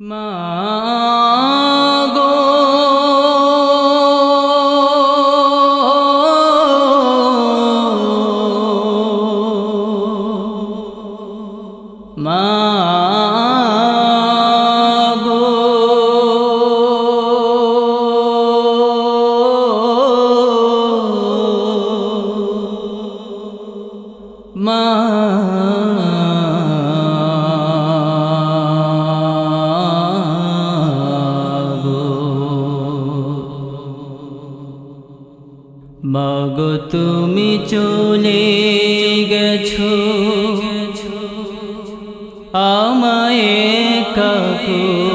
মাগো মাগো আমায় কাকুরে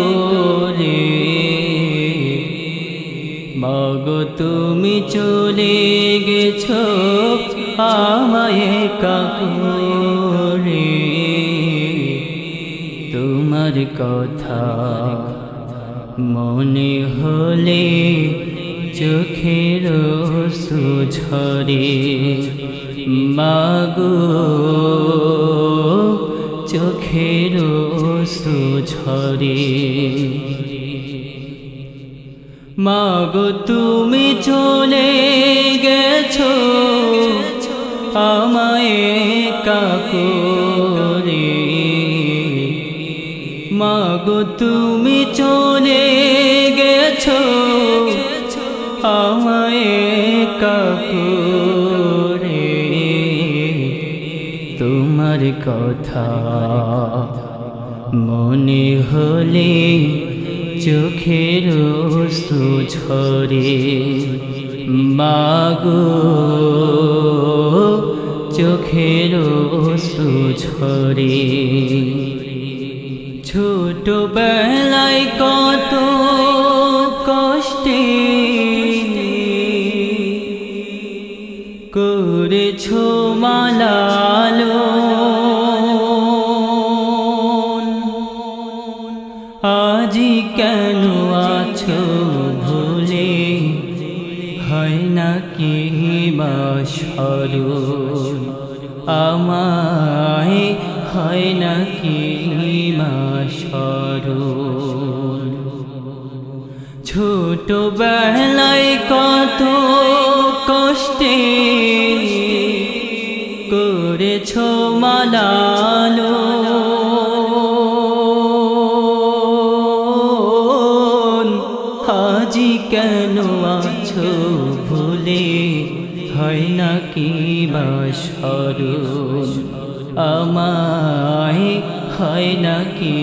মাগো, তুমি চলে গেছো আমায় কাকুরে তোমার কথা মনে হলে চোখের সুঝরে। মাগো চোখের সুঝরে মাগো তুমি চলে গেছো আমায় কাকুরে মাগো তুমি চলে গেছো আমায় কাকুরে তোমার কথা। মনে হলে চোখের সুঝরে মাগো চোখের সুঝরে ছোটবেলায় কত কষ্টে করেছ মালালো আজি কেন আছো ভুলে? হয় না কি বা স্মরণ আমায় হয় না কি মা স্মরণ ছোটবেলায় কত কষ্টে করেছ মালালো। হাজি কেন আছো ভুলে? হয় না কি বা স্মরণ? আমায় হয় না কি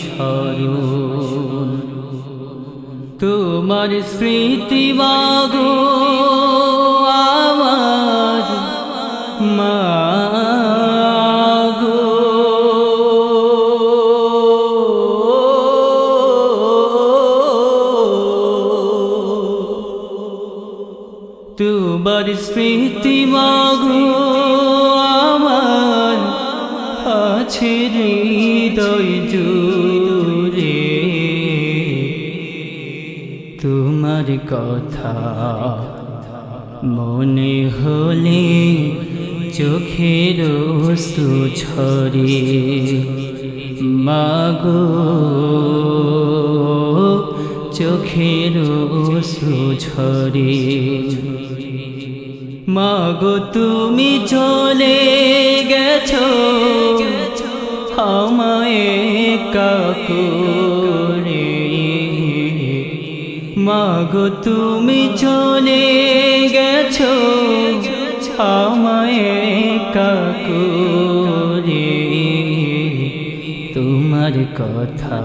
স্মরণ? তোমার স্মৃতি মাগো। তোমার স্মৃতি মাগো আমার আছে হৃদয় জুড়ে। তোমার কথা মনে হলে চোখের সুছরে মাগো চোখের সুছরে মাগো, তুমি চলে গেছো আমায় কাকুরে মাগো, তুমি চলে গেছো আমায় কাকুরে তোমার কথা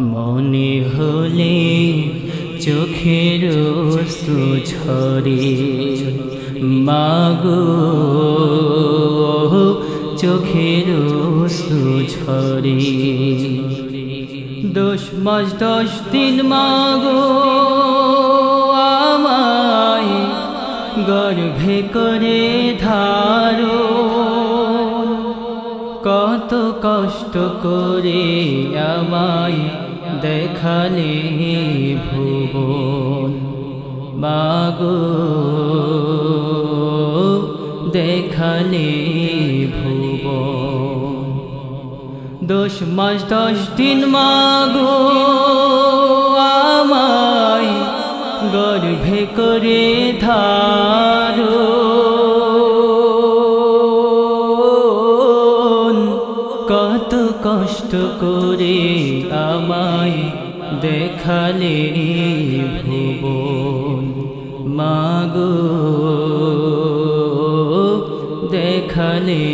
মনে হলে চোখের সুঝরে মাগো, চোখের সুঝরে দশ মাস, দশ দিন মাগো, আমায় গর্ভে করে ধারো। কত কষ্ট করে আমায় দেখালে ভুবন। মাগো দেখালে ভুবন। দশ মাস দশ দিন মাগো। দেখালে ভুবন। মাগো দেখালে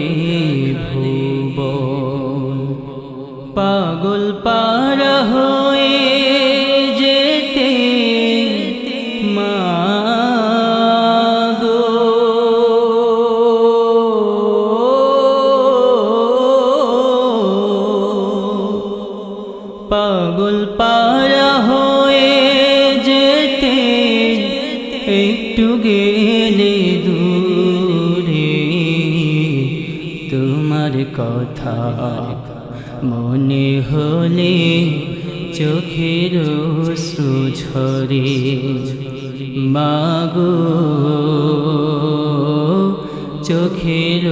পাগল পারা হয়ে যেতে একটু গেলে দূরে। তোমার কথা মনে হলে চোখের সুঝরে মাগো, চোখের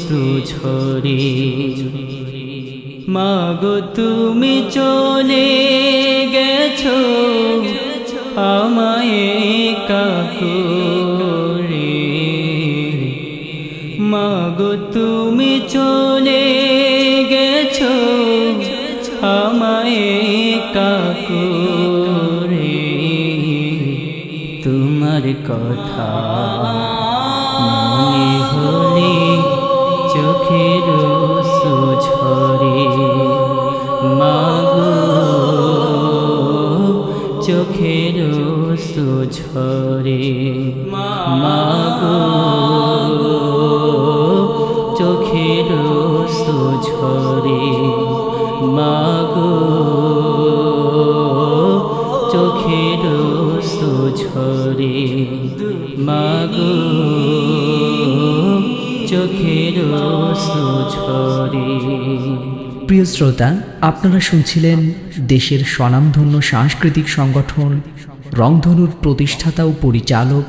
সুঝরে মাগো, তুমি চলে গেছো আমায় কাকুরে মাগো, তুমি চলে গেছো আমায় কাকুরে তোমার কথা মনে হলে চোখের সুঝরে মাগো, চোখের সুঝরে মাগো, চোখের সুঝরে প্রিয় শ্রোতা, আপনারা শুনছিলেন দেশের স্বনামধন্য সাংস্কৃতিক সংগঠন রংধনুর প্রতিষ্ঠাতা ও পরিচালক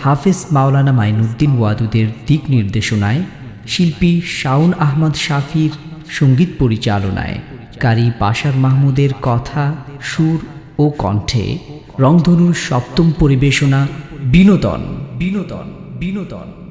হাফেজ মাওলানা মাইনুদ্দিন ওয়াদুদের দিক নির্দেশনায় শিল্পী শাউন আহমদ শাফির সংগীত পরিচালনায়। কারি পাশার মাহমুদের কথা, সুর ও কণ্ঠে রংধনুর সপ্তম পরিবেশনা বিনোদন বিনোদন বিনোদন।